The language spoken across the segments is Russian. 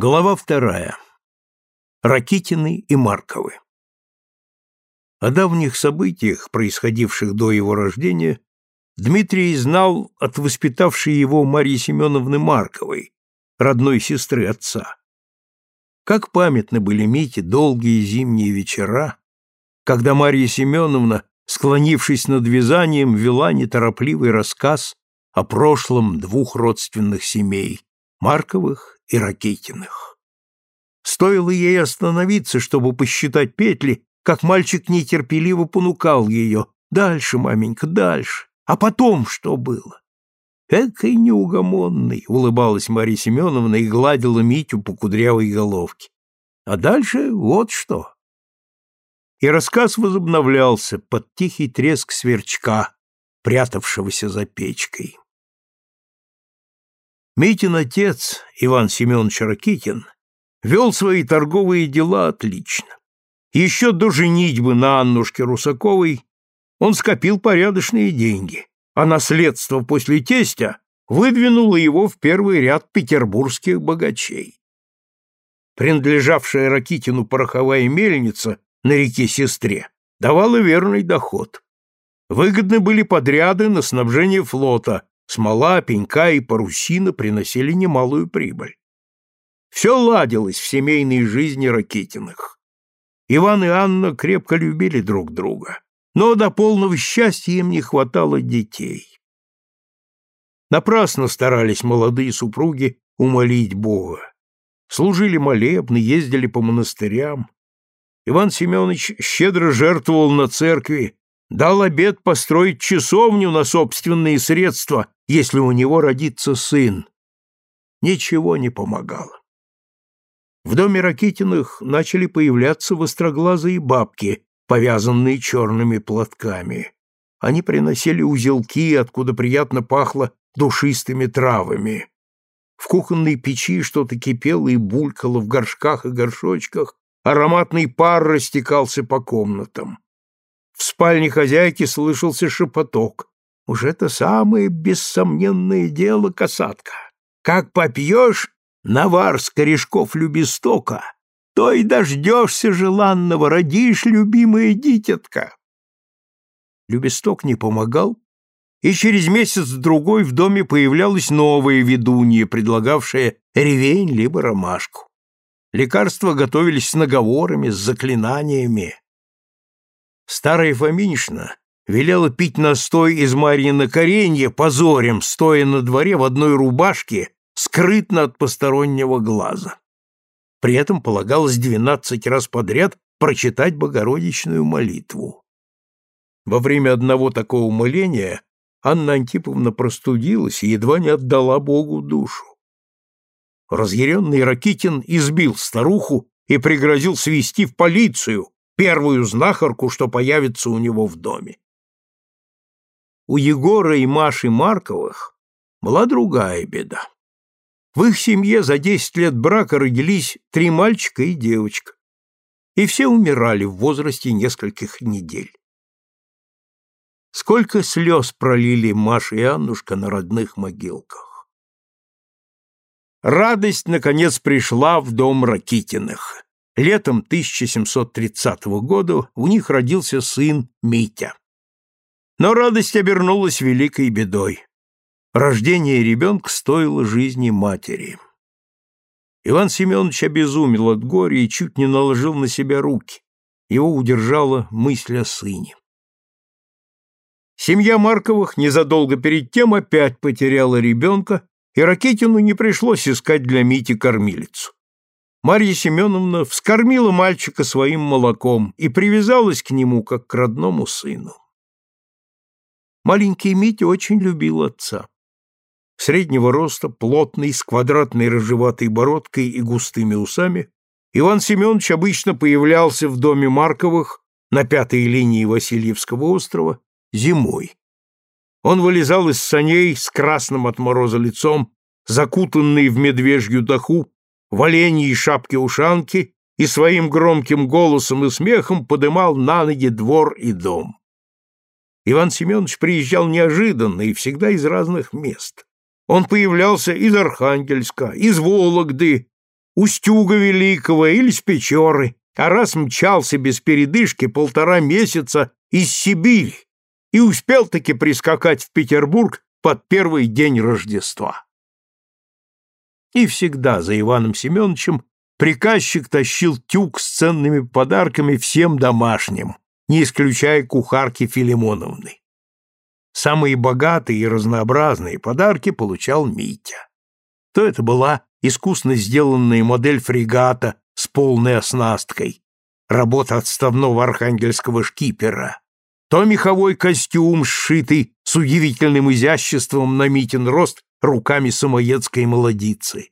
Глава вторая. Ракитины и Марковы. О давних событиях, происходивших до его рождения, Дмитрий знал от воспитавшей его Марьи Семеновны Марковой, родной сестры отца. Как памятны были Мите долгие зимние вечера, когда Марья Семеновна, склонившись над вязанием, вела неторопливый рассказ о прошлом двух родственных семей – Марковых и Ракитиных. Стоило ей остановиться, чтобы посчитать петли, как мальчик нетерпеливо понукал ее. «Дальше, маменька, дальше. А потом что было?» «Экой неугомонный», — улыбалась Марья Семеновна и гладила Митю по кудрявой головке. «А дальше вот что». И рассказ возобновлялся под тихий треск сверчка, прятавшегося за печкой. Митин отец, Иван Семенович Ракитин, вел свои торговые дела отлично. Еще до женитьбы на Аннушке Русаковой он скопил порядочные деньги, а наследство после тестя выдвинуло его в первый ряд петербургских богачей. Принадлежавшая Ракитину пороховая мельница на реке Сестре давала верный доход. Выгодны были подряды на снабжение флота, Смола, пенька и парусина приносили немалую прибыль. Все ладилось в семейной жизни Ракитиных. Иван и Анна крепко любили друг друга, но до полного счастья им не хватало детей. Напрасно старались молодые супруги умолить Бога. Служили молебны, ездили по монастырям. Иван Семенович щедро жертвовал на церкви, дал обет построить часовню на собственные средства, если у него родится сын. Ничего не помогало. В доме Ракитиных начали появляться востроглазые бабки, повязанные черными платками. Они приносили узелки, откуда приятно пахло душистыми травами. В кухонной печи что-то кипело и булькало в горшках и горшочках, ароматный пар растекался по комнатам. В спальне хозяйки слышался шепоток. Уж это самое бессомненное дело, касатка. Как попьешь навар с корешков любистока, то и дождешься желанного, родишь, любимая дитятка. Любисток не помогал, и через месяц-другой в доме появлялась новая ведунья, предлагавшая ревень либо ромашку. Лекарства готовились с наговорами, с заклинаниями. Старая Фоминишна велела пить настой из Марьина коренья позорем, стоя на дворе в одной рубашке, скрытно от постороннего глаза. При этом полагалось двенадцать раз подряд прочитать богородичную молитву. Во время одного такого моления Анна Антиповна простудилась и едва не отдала Богу душу. Разъяренный Ракитин избил старуху и пригрозил свести в полицию, первую знахарку, что появится у него в доме. У Егора и Маши Марковых была другая беда. В их семье за десять лет брака родились три мальчика и девочка, и все умирали в возрасте нескольких недель. Сколько слез пролили Маша и Аннушка на родных могилках. Радость, наконец, пришла в дом Ракитиных. Летом 1730 года у них родился сын Митя. Но радость обернулась великой бедой. Рождение ребенка стоило жизни матери. Иван Семенович обезумел от горя и чуть не наложил на себя руки. Его удержала мысль о сыне. Семья Марковых незадолго перед тем опять потеряла ребенка, и Ракетину не пришлось искать для Мити кормилицу. Марья Семеновна вскормила мальчика своим молоком и привязалась к нему, как к родному сыну. Маленький Митя очень любил отца. Среднего роста, плотный, с квадратной рыжеватой бородкой и густыми усами, Иван Семенович обычно появлялся в доме Марковых на пятой линии Васильевского острова зимой. Он вылезал из саней с красным от мороза лицом, закутанный в медвежью даху, в оленьей шапке-ушанке и своим громким голосом и смехом подымал на ноги двор и дом. Иван Семенович приезжал неожиданно и всегда из разных мест. Он появлялся из Архангельска, из Вологды, Устюга Великого или с Печоры, а раз мчался без передышки полтора месяца из Сибири и успел-таки прискакать в Петербург под первый день Рождества. И всегда за Иваном Семеновичем приказчик тащил тюк с ценными подарками всем домашним, не исключая кухарки Филимоновны. Самые богатые и разнообразные подарки получал Митя. То это была искусно сделанная модель фрегата с полной оснасткой, работа отставного архангельского шкипера, то меховой костюм, сшитый с удивительным изяществом на Митин рост руками самоедской молодицы.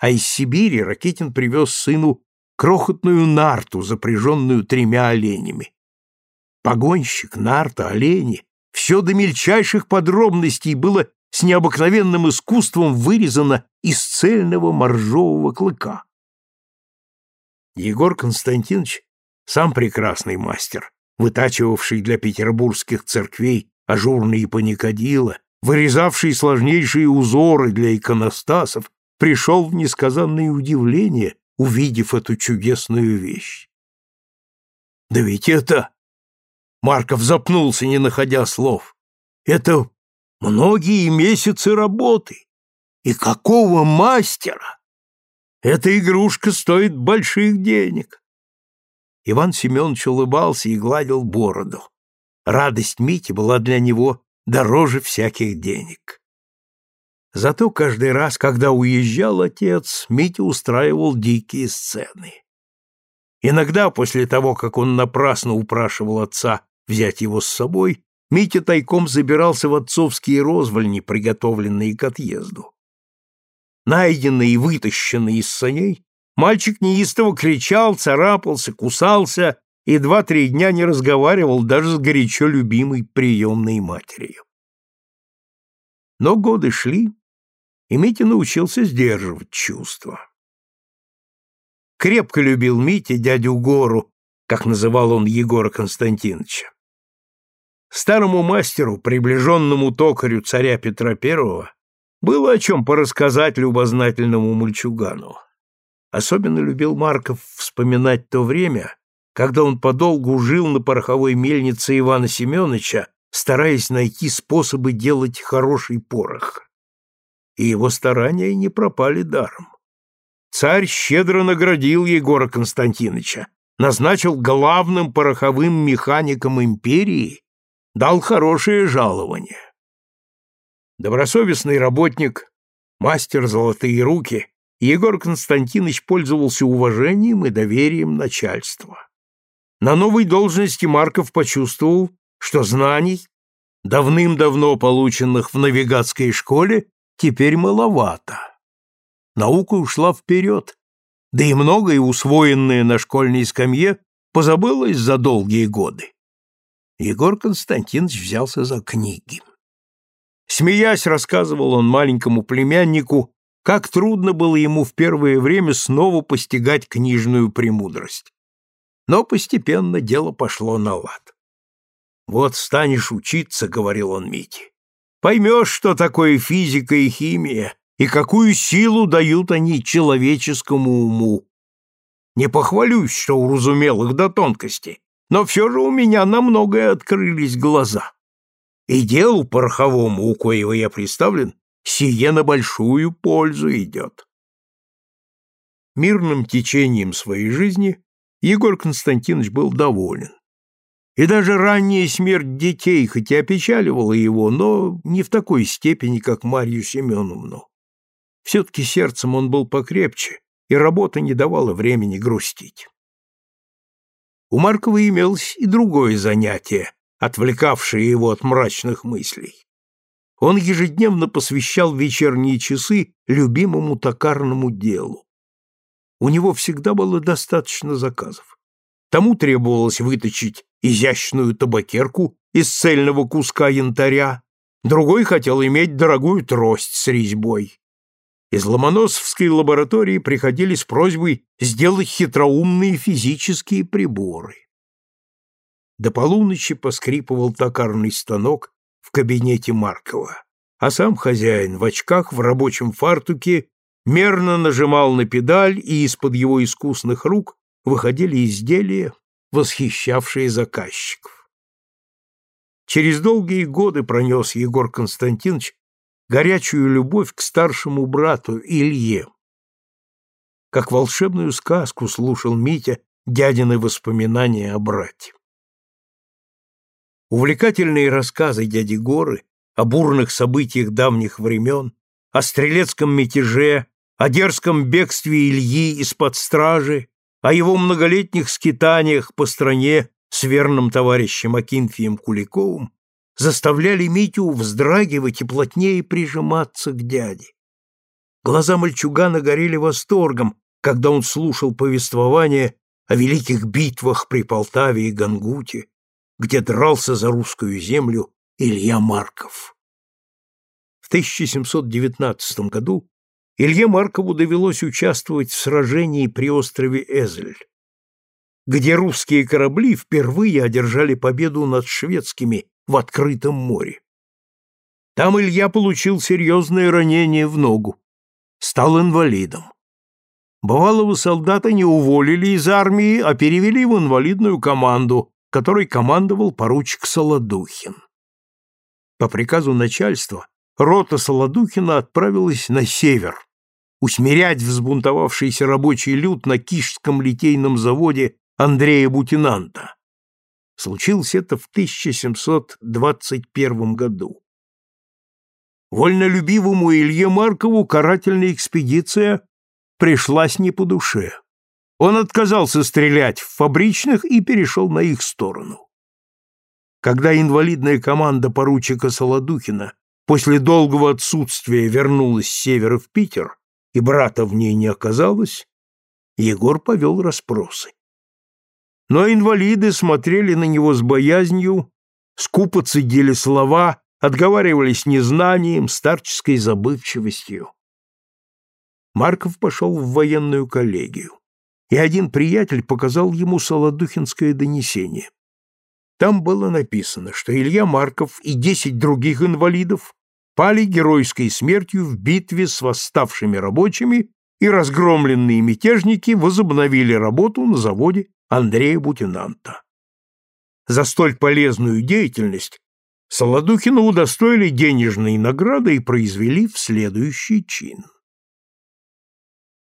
А из Сибири Ракетин привез сыну крохотную нарту, запряженную тремя оленями. Погонщик, нарта, олени — все до мельчайших подробностей было с необыкновенным искусством вырезано из цельного моржового клыка. Егор Константинович сам прекрасный мастер, вытачивавший для петербургских церквей ажурные паникадила, вырезавший сложнейшие узоры для иконостасов, пришел в несказанное удивление, увидев эту чудесную вещь. «Да ведь это...» Марков запнулся, не находя слов. «Это многие месяцы работы. И какого мастера! Эта игрушка стоит больших денег!» Иван Семенович улыбался и гладил бороду. Радость Мити была для него дороже всяких денег. Зато каждый раз, когда уезжал отец, Митя устраивал дикие сцены. Иногда, после того, как он напрасно упрашивал отца взять его с собой, Митя тайком забирался в отцовские розвольни, приготовленные к отъезду. Найденный и вытащенный из саней, мальчик неистово кричал, царапался, кусался и два-три дня не разговаривал даже с горячо любимой приемной матерью. Но годы шли, и Митя научился сдерживать чувства. Крепко любил Митя дядю Гору, как называл он Егора Константиновича. Старому мастеру, приближенному токарю царя Петра I, было о чем порассказать любознательному мальчугану. Особенно любил Марков вспоминать то время, когда он подолгу жил на пороховой мельнице Ивана Семеновича, стараясь найти способы делать хороший порох. И его старания не пропали даром. Царь щедро наградил Егора Константиновича, назначил главным пороховым механиком империи, дал хорошее жалование. Добросовестный работник, мастер золотые руки, Егор Константинович пользовался уважением и доверием начальства. На новой должности Марков почувствовал, что знаний, давным-давно полученных в навигатской школе, теперь маловато. Наука ушла вперед, да и многое, усвоенное на школьной скамье, позабылось за долгие годы. Егор Константинович взялся за книги. Смеясь, рассказывал он маленькому племяннику, как трудно было ему в первое время снова постигать книжную премудрость. Но постепенно дело пошло на лад. «Вот станешь учиться», — говорил он Мите, — «поймешь, что такое физика и химия, и какую силу дают они человеческому уму. Не похвалюсь, что уразумел их до тонкости, но все же у меня на многое открылись глаза. И делу пороховому, у коего я представлен, сие на большую пользу идет». Мирным течением своей жизни Егор Константинович был доволен. И даже ранняя смерть детей, хотя опечаливала его, но не в такой степени, как Марью Семеновну. Все-таки сердцем он был покрепче, и работа не давала времени грустить. У Маркова имелось и другое занятие, отвлекавшее его от мрачных мыслей. Он ежедневно посвящал вечерние часы любимому токарному делу. У него всегда было достаточно заказов. Тому требовалось выточить изящную табакерку из цельного куска янтаря, другой хотел иметь дорогую трость с резьбой. Из Ломоносовской лаборатории приходили с просьбой сделать хитроумные физические приборы. До полуночи поскрипывал токарный станок в кабинете Маркова, а сам хозяин в очках в рабочем фартуке мерно нажимал на педаль, и из-под его искусных рук выходили изделия, восхищавшие заказчиков. Через долгие годы пронес Егор Константинович горячую любовь к старшему брату Илье. Как волшебную сказку слушал Митя дядины воспоминания о брате. Увлекательные рассказы дяди Горы о бурных событиях давних времен, о стрелецком мятеже, о дерзком бегстве Ильи из-под стражи, о его многолетних скитаниях по стране с верным товарищем Акинфием Куликовым заставляли Митю вздрагивать и плотнее прижиматься к дяде. Глаза мальчугана горели восторгом, когда он слушал повествование о великих битвах при Полтаве и Гангуте, где дрался за русскую землю Илья Марков. В 1719 году Илье Маркову довелось участвовать в сражении при острове Эзель, где русские корабли впервые одержали победу над шведскими в открытом море. Там Илья получил серьезное ранение в ногу, стал инвалидом. Бывалого солдата не уволили из армии, а перевели в инвалидную команду, которой командовал поручик Солодухин. По приказу начальства рота Солодухина отправилась на север, усмирять взбунтовавшийся рабочий люд на Кишском литейном заводе Андрея Бутинанта. Случилось это в 1721 году. Вольнолюбивому Илье Маркову карательная экспедиция пришлась не по душе. Он отказался стрелять в фабричных и перешел на их сторону. Когда инвалидная команда поручика Солодухина после долгого отсутствия вернулась с севера в Питер, и брата в ней не оказалось, Егор повел расспросы. Но инвалиды смотрели на него с боязнью, скупо цедили слова, отговаривались незнанием, старческой забывчивостью. Марков пошел в военную коллегию, и один приятель показал ему Солодухинское донесение. Там было написано, что Илья Марков и десять других инвалидов пали геройской смертью в битве с восставшими рабочими, и разгромленные мятежники возобновили работу на заводе Андрея Бутинанта. За столь полезную деятельность Солодухина удостоили денежной награды и произвели в следующий чин.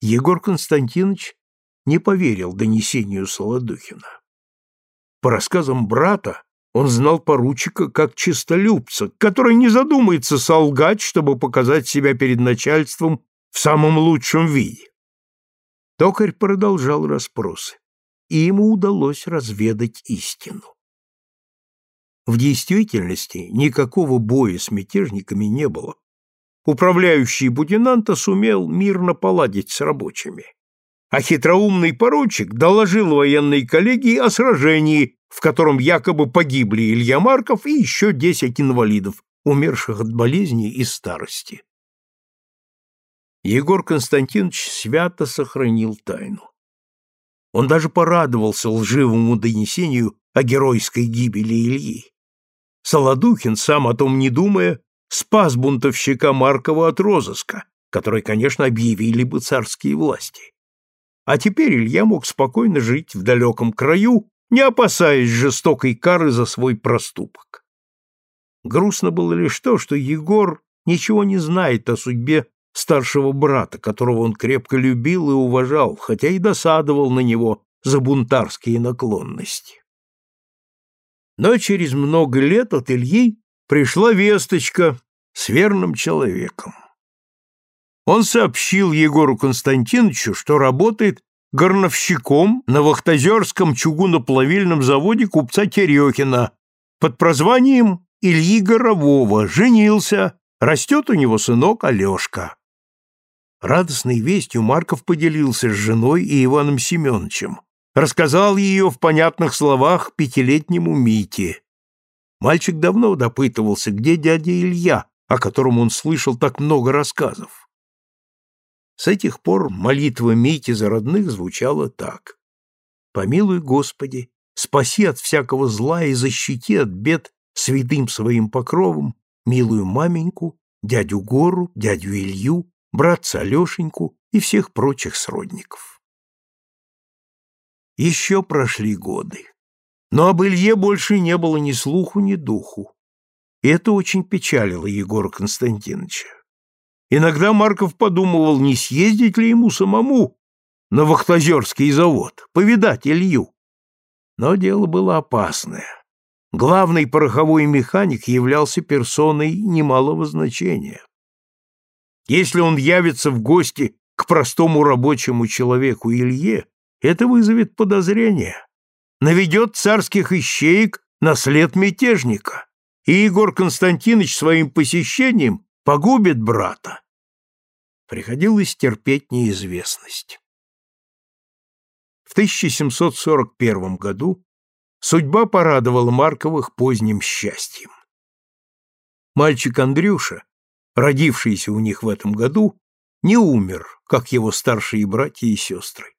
Егор Константинович не поверил донесению Солодухина. По рассказам брата, он знал поручика как чистолюбца, который не задумается солгать, чтобы показать себя перед начальством в самом лучшем виде. Токарь продолжал расспросы, и ему удалось разведать истину. В действительности никакого боя с мятежниками не было. Управляющий Будинанта сумел мирно поладить с рабочими а хитроумный поручик доложил военной коллегии о сражении, в котором якобы погибли Илья Марков и еще десять инвалидов, умерших от болезни и старости. Егор Константинович свято сохранил тайну. Он даже порадовался лживому донесению о геройской гибели Ильи. Солодухин, сам о том не думая, спас бунтовщика Маркова от розыска, который, конечно, объявили бы царские власти. А теперь Илья мог спокойно жить в далеком краю, не опасаясь жестокой кары за свой проступок. Грустно было лишь то, что Егор ничего не знает о судьбе старшего брата, которого он крепко любил и уважал, хотя и досадовал на него за бунтарские наклонности. Но через много лет от Ильи пришла весточка с верным человеком. Он сообщил Егору Константиновичу, что работает горновщиком на Вахтозерском чугуноплавильном заводе купца Терехина под прозванием Ильи Горового, женился, растет у него сынок Алешка. Радостной вестью Марков поделился с женой и Иваном Семеновичем, рассказал ее в понятных словах пятилетнему Мите. Мальчик давно допытывался, где дядя Илья, о котором он слышал так много рассказов. С этих пор молитва Мити за родных звучала так. «Помилуй, Господи, спаси от всякого зла и защити от бед святым своим покровом милую маменьку, дядю Гору, дядю Илью, братца Алешеньку и всех прочих сродников. Еще прошли годы. Но об Илье больше не было ни слуху, ни духу. И это очень печалило Егора Константиновича. Иногда Марков подумывал, не съездить ли ему самому на Вахтозерский завод, повидать Илью. Но дело было опасное. Главный пороховой механик являлся персоной немалого значения. Если он явится в гости к простому рабочему человеку Илье, это вызовет подозрение, наведет царских ищеек на след мятежника, и Егор Константинович своим посещением погубит брата. Приходилось терпеть неизвестность. В 1741 году судьба порадовала Марковых поздним счастьем. Мальчик Андрюша, родившийся у них в этом году, не умер, как его старшие братья и сестры.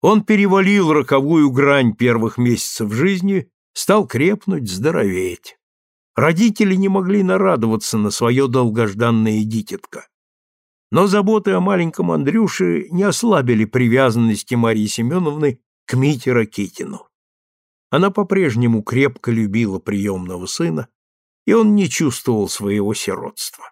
Он перевалил роковую грань первых месяцев жизни, стал крепнуть, здороветь. Родители не могли нарадоваться на свое долгожданное дитятко. Но заботы о маленьком Андрюше не ослабили привязанности Марии Семеновны к Мите Ракитину. Она по-прежнему крепко любила приемного сына, и он не чувствовал своего сиротства.